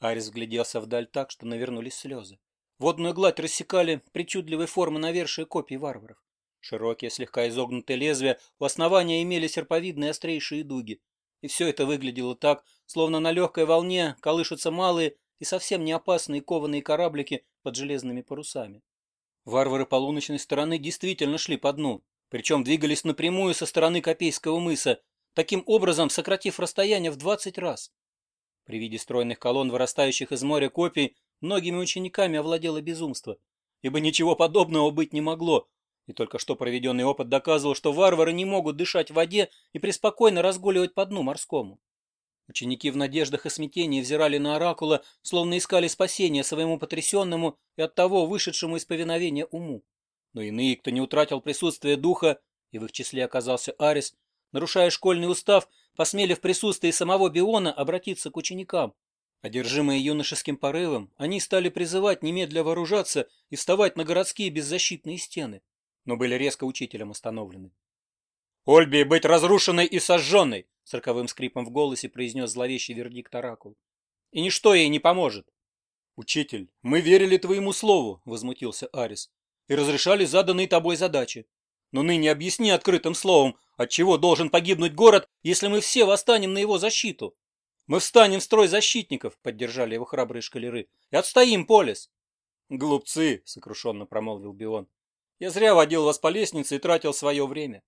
Арис гляделся вдаль так, что навернулись слезы. Водную гладь рассекали причудливой формы навершие копий варваров. Широкие, слегка изогнутые лезвия у основания имели серповидные острейшие дуги. И все это выглядело так, словно на легкой волне колышутся малые и совсем не опасные кованые кораблики под железными парусами. Варвары полуночной стороны действительно шли по дну, причем двигались напрямую со стороны Копейского мыса, таким образом сократив расстояние в 20 раз. При виде стройных колонн, вырастающих из моря копий, многими учениками овладело безумство, ибо ничего подобного быть не могло, и только что проведенный опыт доказывал, что варвары не могут дышать в воде и преспокойно разгуливать по дну морскому. Ученики в надеждах и смятении взирали на оракула, словно искали спасения своему потрясенному и оттого вышедшему из повиновения уму. Но иные, кто не утратил присутствие духа, и в их числе оказался Арис, нарушая школьный устав, посмелив в присутствии самого Биона обратиться к ученикам. Одержимые юношеским порывом, они стали призывать немедля вооружаться и вставать на городские беззащитные стены, но были резко учителем остановлены. Ольби быть разрушенной и сожженной!» — сороковым скрипом в голосе произнес зловещий вердикт Оракул. «И ничто ей не поможет!» «Учитель, мы верили твоему слову!» — возмутился Арис. «И разрешали заданные тобой задачи но ныне объясни открытым словом, отчего должен погибнуть город, если мы все восстанем на его защиту? Мы встанем в строй защитников, поддержали его храбрые шкалеры, и отстоим полис. Глупцы, сокрушенно промолвил Бион. Я зря водил вас по лестнице и тратил свое время.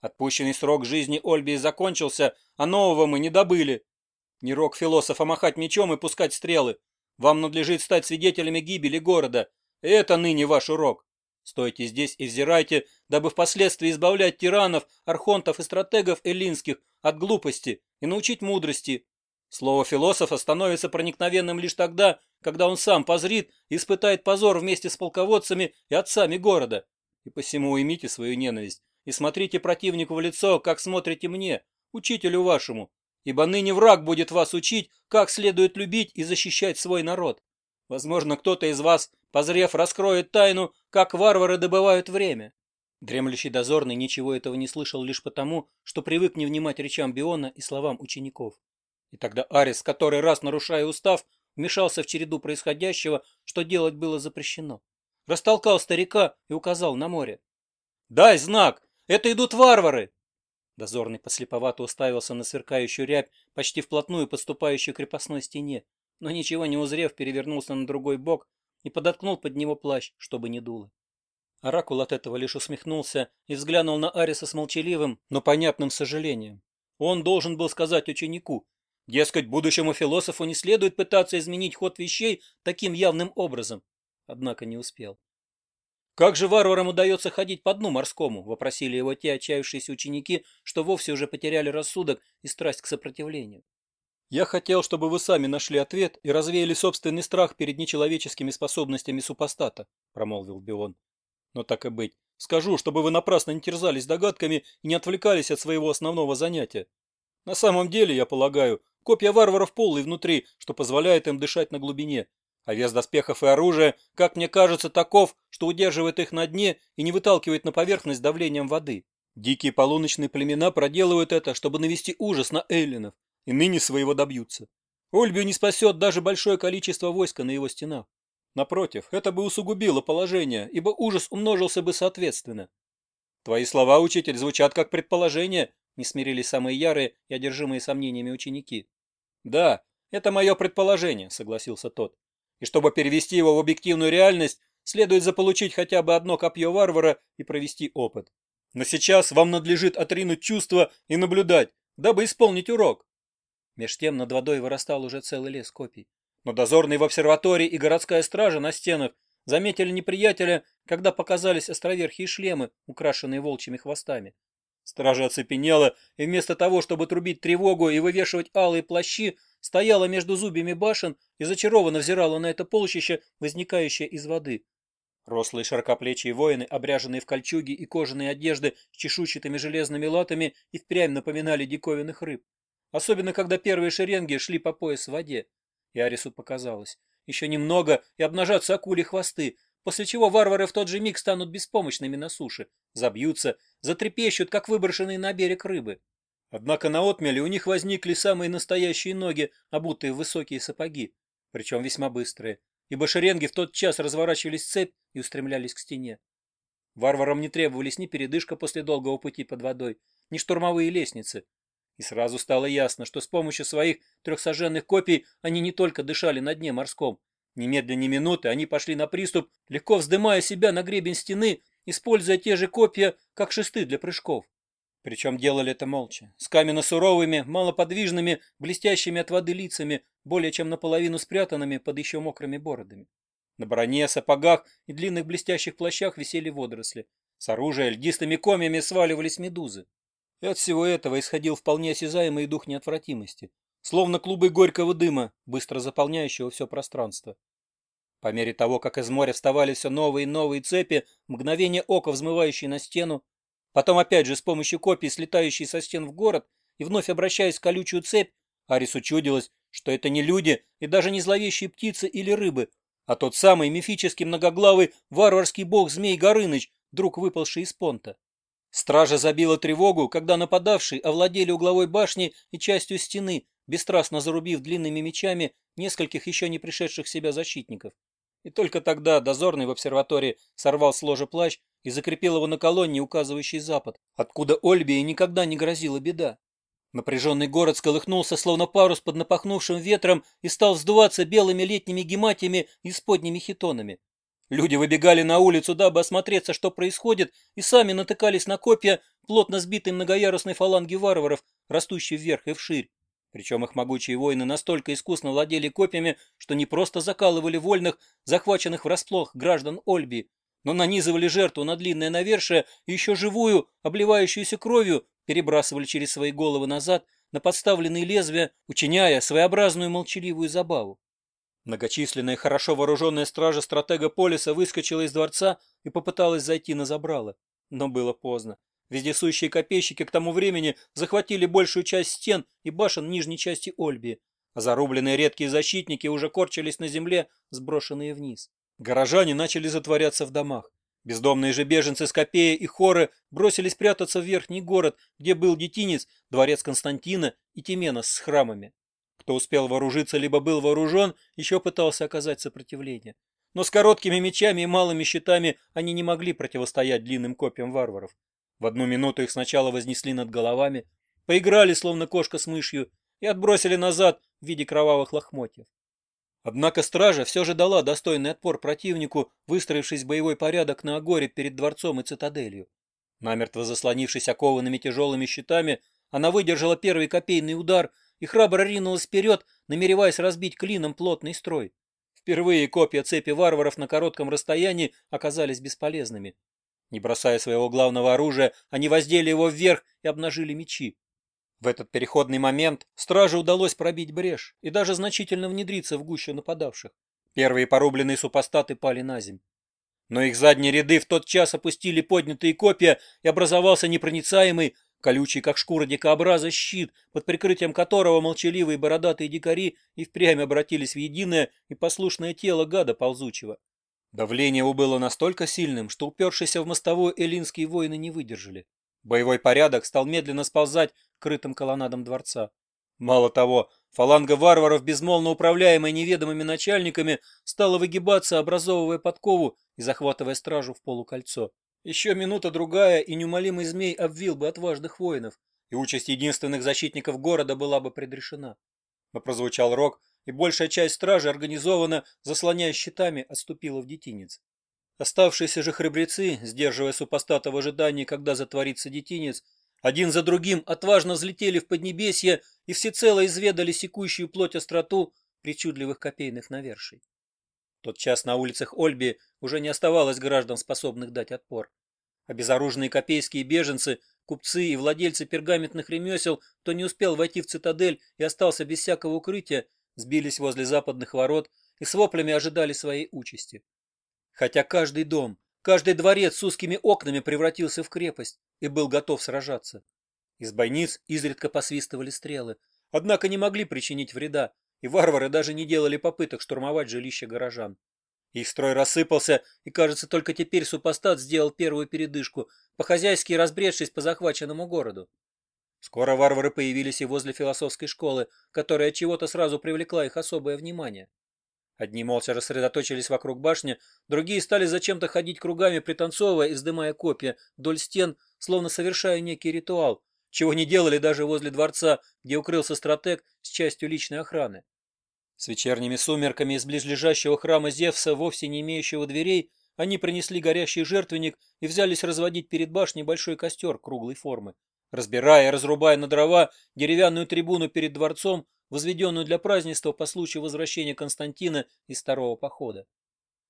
Отпущенный срок жизни Ольбии закончился, а нового мы не добыли. Не рок философа махать мечом и пускать стрелы. Вам надлежит стать свидетелями гибели города. Это ныне ваш урок. Стойте здесь и взирайте, дабы впоследствии избавлять тиранов, архонтов и стратегов эллинских от глупости и научить мудрости. Слово философа становится проникновенным лишь тогда, когда он сам позрит и испытает позор вместе с полководцами и отцами города. И посему уймите свою ненависть и смотрите противнику в лицо, как смотрите мне, учителю вашему, ибо ныне враг будет вас учить, как следует любить и защищать свой народ. Возможно, кто-то из вас, позрев, раскроет тайну, как варвары добывают время. Дремлющий дозорный ничего этого не слышал лишь потому, что привык не внимать речам Биона и словам учеников. И тогда Арис, который раз нарушая устав, вмешался в череду происходящего, что делать было запрещено. Растолкал старика и указал на море. «Дай знак! Это идут варвары!» Дозорный послеповато уставился на сверкающую рябь, почти вплотную подступающую к крепостной стене, но ничего не узрев, перевернулся на другой бок и подоткнул под него плащ, чтобы не дуло. Оракул от этого лишь усмехнулся и взглянул на Ариса с молчаливым, но понятным сожалением. Он должен был сказать ученику, дескать, будущему философу не следует пытаться изменить ход вещей таким явным образом, однако не успел. «Как же варварам удается ходить по дну морскому?» – вопросили его те отчаявшиеся ученики, что вовсе уже потеряли рассудок и страсть к сопротивлению. Я хотел, чтобы вы сами нашли ответ и развеяли собственный страх перед нечеловеческими способностями супостата, промолвил Бион. Но так и быть. Скажу, чтобы вы напрасно не терзались догадками и не отвлекались от своего основного занятия. На самом деле, я полагаю, копья варваров полы внутри, что позволяет им дышать на глубине. А вес доспехов и оружия, как мне кажется, таков, что удерживает их на дне и не выталкивает на поверхность давлением воды. Дикие полуночные племена проделывают это, чтобы навести ужас на эллинов, и ныне своего добьются. Ольбию не спасет даже большое количество войска на его стенах. Напротив, это бы усугубило положение, ибо ужас умножился бы соответственно. Твои слова, учитель, звучат как предположение, не смирились самые ярые и одержимые сомнениями ученики. Да, это мое предположение, согласился тот. И чтобы перевести его в объективную реальность, следует заполучить хотя бы одно копье варвара и провести опыт. Но сейчас вам надлежит отринуть чувства и наблюдать, дабы исполнить урок. Меж тем над водой вырастал уже целый лес копий. Но дозорные в обсерватории и городская стража на стенах заметили неприятеля, когда показались островерхие шлемы, украшенные волчьими хвостами. Стража оцепенела, и вместо того, чтобы трубить тревогу и вывешивать алые плащи, стояла между зубьями башен и зачарованно взирала на это полчище, возникающее из воды. Рослые широкоплечие воины, обряженные в кольчуги и кожаные одежды с чешуйчатыми железными латами, и впрямь напоминали диковинных рыб. Особенно, когда первые шеренги шли по пояс в воде. И показалось. Еще немного, и обнажатся акули хвосты, после чего варвары в тот же миг станут беспомощными на суше, забьются, затрепещут, как выброшенные на берег рыбы. Однако на отмеле у них возникли самые настоящие ноги, обутые в высокие сапоги, причем весьма быстрые, ибо шеренги в тот час разворачивались цепь и устремлялись к стене. Варварам не требовались ни передышка после долгого пути под водой, ни штурмовые лестницы и сразу стало ясно, что с помощью своих трехсоженных копий они не только дышали на дне морском. Немедленно минуты они пошли на приступ, легко вздымая себя на гребень стены, используя те же копья, как шесты для прыжков. Причем делали это молча, с каменно-суровыми, малоподвижными, блестящими от воды лицами, более чем наполовину спрятанными под еще мокрыми бородами. На броне, сапогах и длинных блестящих плащах висели водоросли. С оружия льдистыми комьями сваливались медузы. И от всего этого исходил вполне осязаемый дух неотвратимости, словно клубы горького дыма, быстро заполняющего все пространство. По мере того, как из моря вставали все новые и новые цепи, мгновение ока, взмывающие на стену, потом опять же с помощью копий, слетающие со стен в город, и вновь обращаясь в колючую цепь, Арис чудилось, что это не люди и даже не зловещие птицы или рыбы, а тот самый мифический многоглавый варварский бог-змей Горыныч, друг выпалший из понта. Стража забила тревогу, когда нападавшие овладели угловой башни и частью стены, бесстрастно зарубив длинными мечами нескольких еще не пришедших в себя защитников. И только тогда дозорный в обсерватории сорвал с ложа плащ и закрепил его на колонне, указывающей запад, откуда Ольбии никогда не грозила беда. Напряженный город сколыхнулся, словно парус под напахнувшим ветром, и стал вздуваться белыми летними гематиями и сподними хитонами. Люди выбегали на улицу, дабы осмотреться, что происходит, и сами натыкались на копья плотно сбитой многоярусной фаланги варваров, растущей вверх и вширь. Причем их могучие воины настолько искусно владели копьями, что не просто закалывали вольных, захваченных врасплох граждан Ольби, но нанизывали жертву на длинное навершие и еще живую, обливающуюся кровью, перебрасывали через свои головы назад на подставленные лезвия, учиняя своеобразную молчаливую забаву. Многочисленная, хорошо вооруженная стража стратега Полиса выскочила из дворца и попыталась зайти на забрало. Но было поздно. Вездесущие копейщики к тому времени захватили большую часть стен и башен нижней части Ольбии, а зарубленные редкие защитники уже корчились на земле, сброшенные вниз. Горожане начали затворяться в домах. Бездомные же беженцы Скопея и Хоры бросились прятаться в верхний город, где был детинец, дворец Константина и Тимена с храмами кто успел вооружиться, либо был вооружен, еще пытался оказать сопротивление. Но с короткими мечами и малыми щитами они не могли противостоять длинным копьям варваров. В одну минуту их сначала вознесли над головами, поиграли, словно кошка с мышью, и отбросили назад в виде кровавых лохмотьев. Однако стража все же дала достойный отпор противнику, выстроившись в боевой порядок на агоре перед дворцом и цитаделью. Намертво заслонившись окованными тяжелыми щитами, она выдержала первый копейный удар, и храбро ринулась вперед, намереваясь разбить клином плотный строй. Впервые копья цепи варваров на коротком расстоянии оказались бесполезными. Не бросая своего главного оружия, они воздели его вверх и обнажили мечи. В этот переходный момент страже удалось пробить брешь и даже значительно внедриться в гущу нападавших. Первые порубленные супостаты пали на земь. Но их задние ряды в тот час опустили поднятые копья, и образовался непроницаемый, Колючий, как шкура дикообраза, щит, под прикрытием которого молчаливые бородатые дикари и впрямь обратились в единое и послушное тело гада ползучего. Давление убыло настолько сильным, что упершиеся в мостовую эллинские воины не выдержали. Боевой порядок стал медленно сползать к крытым колоннадам дворца. Мало того, фаланга варваров, безмолвно управляемая неведомыми начальниками, стала выгибаться, образовывая подкову и захватывая стражу в полукольцо. Еще минута-другая, и неумолимый змей обвил бы отважных воинов, и участь единственных защитников города была бы предрешена. Но прозвучал рок, и большая часть стражи, организованно заслоняя щитами, отступила в детинец. Оставшиеся же храбрецы, сдерживая супостата в ожидании, когда затворится детинец, один за другим отважно взлетели в Поднебесье и всецело изведали секущую плоть остроту причудливых копейных наверший тот час на улицах Ольби уже не оставалось граждан, способных дать отпор. Обезоруженные копейские беженцы, купцы и владельцы пергаментных ремесел, кто не успел войти в цитадель и остался без всякого укрытия, сбились возле западных ворот и с воплями ожидали своей участи. Хотя каждый дом, каждый дворец с узкими окнами превратился в крепость и был готов сражаться. Из бойниц изредка посвистывали стрелы, однако не могли причинить вреда, и варвары даже не делали попыток штурмовать жилище горожан. Их строй рассыпался, и, кажется, только теперь супостат сделал первую передышку, по-хозяйски разбредшись по захваченному городу. Скоро варвары появились и возле философской школы, которая от чего-то сразу привлекла их особое внимание. Одни молча рассредоточились вокруг башни, другие стали зачем-то ходить кругами, пританцовывая и вздымая копья вдоль стен, словно совершая некий ритуал, чего не делали даже возле дворца, где укрылся стратег с частью личной охраны. С вечерними сумерками из близлежащего храма Зевса, вовсе не имеющего дверей, они принесли горящий жертвенник и взялись разводить перед башней большой костер круглой формы, разбирая и разрубая на дрова деревянную трибуну перед дворцом, возведенную для празднества по случаю возвращения Константина из второго похода.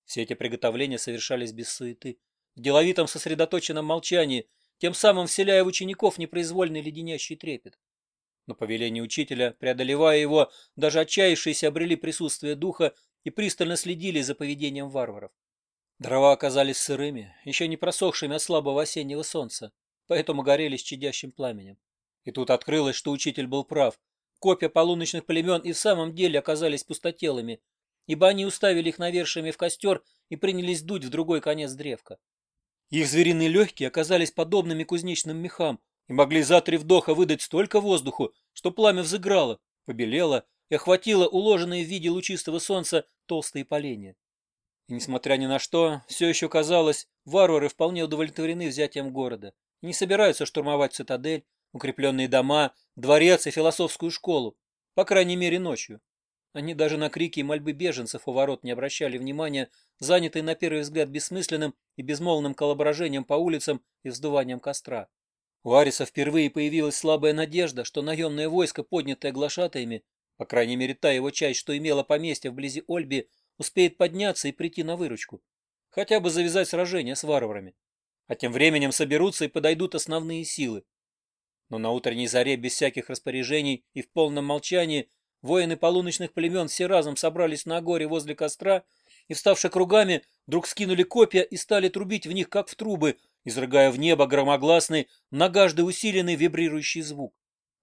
Все эти приготовления совершались без суеты, в деловитом сосредоточенном молчании, тем самым вселяя в учеников непроизвольный леденящий трепет. Но по велению учителя, преодолевая его, даже отчаявшиеся обрели присутствие духа и пристально следили за поведением варваров. Дрова оказались сырыми, еще не просохшими от слабого осеннего солнца, поэтому горели с чадящим пламенем. И тут открылось, что учитель был прав. Копья полуночных племен и в самом деле оказались пустотелыми, ибо они уставили их навершиями в костер и принялись дуть в другой конец древка. Их звериные легкие оказались подобными кузнечным мехам и могли за три вдоха выдать столько воздуху, что пламя взыграло, побелело и охватило уложенные в виде лучистого солнца толстые поленья. И, несмотря ни на что, все еще казалось, варвары вполне удовлетворены взятием города и не собираются штурмовать цитадель, укрепленные дома, дворец и философскую школу, по крайней мере ночью. Они даже на крики и мольбы беженцев у ворот не обращали внимания, занятые на первый взгляд бессмысленным и безмолвным колображением по улицам и вздуванием костра. У Ариса впервые появилась слабая надежда, что наемное войско, поднятое глашатаями, по крайней мере та его часть, что имела поместье вблизи Ольби, успеет подняться и прийти на выручку. Хотя бы завязать сражение с варварами. А тем временем соберутся и подойдут основные силы. Но на утренней заре без всяких распоряжений и в полном молчании – Воины полуночных племен все разом собрались на горе возле костра и, вставши кругами, вдруг скинули копья и стали трубить в них, как в трубы, изрыгая в небо громогласный, многажды усиленный вибрирующий звук.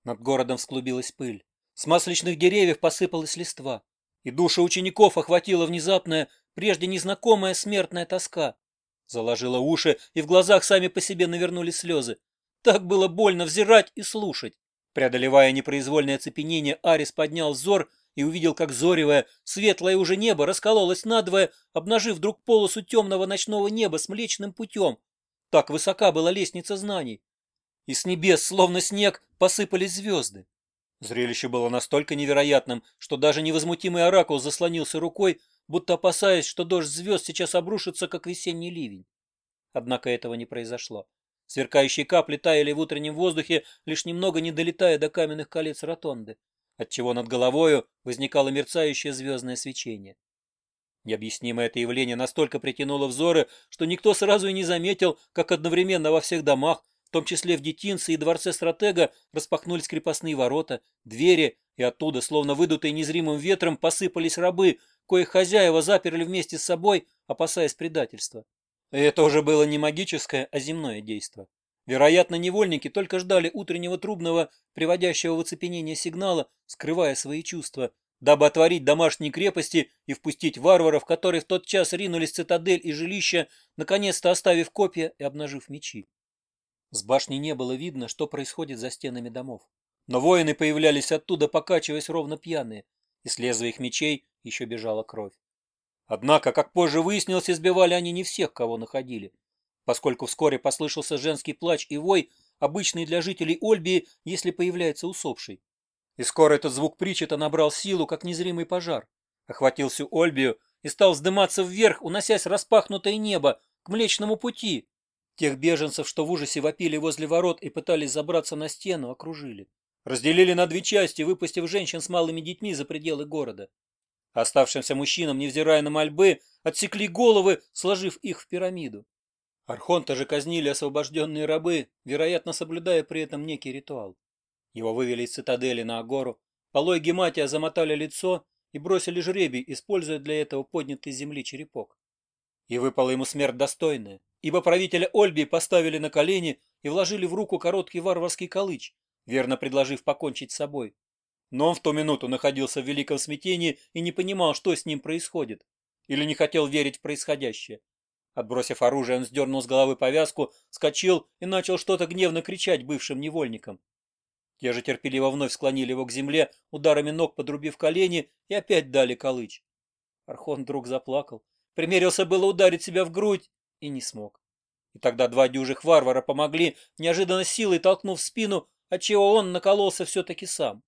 Над городом всклубилась пыль. С масличных деревьев посыпалась листва. И души учеников охватила внезапная, прежде незнакомая смертная тоска. Заложила уши, и в глазах сами по себе навернулись слезы. Так было больно взирать и слушать. Преодолевая непроизвольное цепенение, Арис поднял взор и увидел, как зоревое, светлое уже небо раскололось надвое, обнажив вдруг полосу темного ночного неба с млечным путем. Так высока была лестница знаний. И с небес, словно снег, посыпались звезды. Зрелище было настолько невероятным, что даже невозмутимый оракул заслонился рукой, будто опасаясь, что дождь звезд сейчас обрушится, как весенний ливень. Однако этого не произошло. Сверкающие капли таяли в утреннем воздухе, лишь немного не долетая до каменных колец ротонды, отчего над головою возникало мерцающее звездное свечение. Необъяснимое это явление настолько притянуло взоры, что никто сразу и не заметил, как одновременно во всех домах, в том числе в детинце и дворце стратега, распахнулись крепостные ворота, двери, и оттуда, словно выдутые незримым ветром, посыпались рабы, коих хозяева заперли вместе с собой, опасаясь предательства. Это уже было не магическое, а земное действо. Вероятно, невольники только ждали утреннего трубного, приводящего в оцепенение сигнала, скрывая свои чувства, дабы отворить домашние крепости и впустить варваров, которые в тот час ринулись в цитадель и жилища, наконец-то оставив копья и обнажив мечи. С башни не было видно, что происходит за стенами домов. Но воины появлялись оттуда, покачиваясь ровно пьяные, и с их мечей еще бежала кровь. Однако, как позже выяснилось, избивали они не всех, кого находили, поскольку вскоре послышался женский плач и вой, обычный для жителей Ольбии, если появляется усопший. И скоро этот звук причета набрал силу, как незримый пожар, охватил всю Ольбию и стал вздыматься вверх, уносясь распахнутое небо к Млечному пути. Тех беженцев, что в ужасе вопили возле ворот и пытались забраться на стену, окружили. Разделили на две части, выпустив женщин с малыми детьми за пределы города. Оставшимся мужчинам, невзирая на мольбы, отсекли головы, сложив их в пирамиду. Архонта же казнили освобожденные рабы, вероятно, соблюдая при этом некий ритуал. Его вывели из цитадели на Агору, полой гематия замотали лицо и бросили жребий, используя для этого поднятый с земли черепок. И выпала ему смерть достойная, ибо правителя Ольби поставили на колени и вложили в руку короткий варварский колыч, верно предложив покончить с собой. Но он в ту минуту находился в великом смятении и не понимал, что с ним происходит. Или не хотел верить в происходящее. Отбросив оружие, он сдернул с головы повязку, скочил и начал что-то гневно кричать бывшим невольникам. Те же терпеливо вновь склонили его к земле, ударами ног подрубив колени, и опять дали колыч. Архон вдруг заплакал. Примерился было ударить себя в грудь и не смог. И тогда два дюжих варвара помогли, неожиданно силой толкнув спину, отчего он накололся все-таки сам.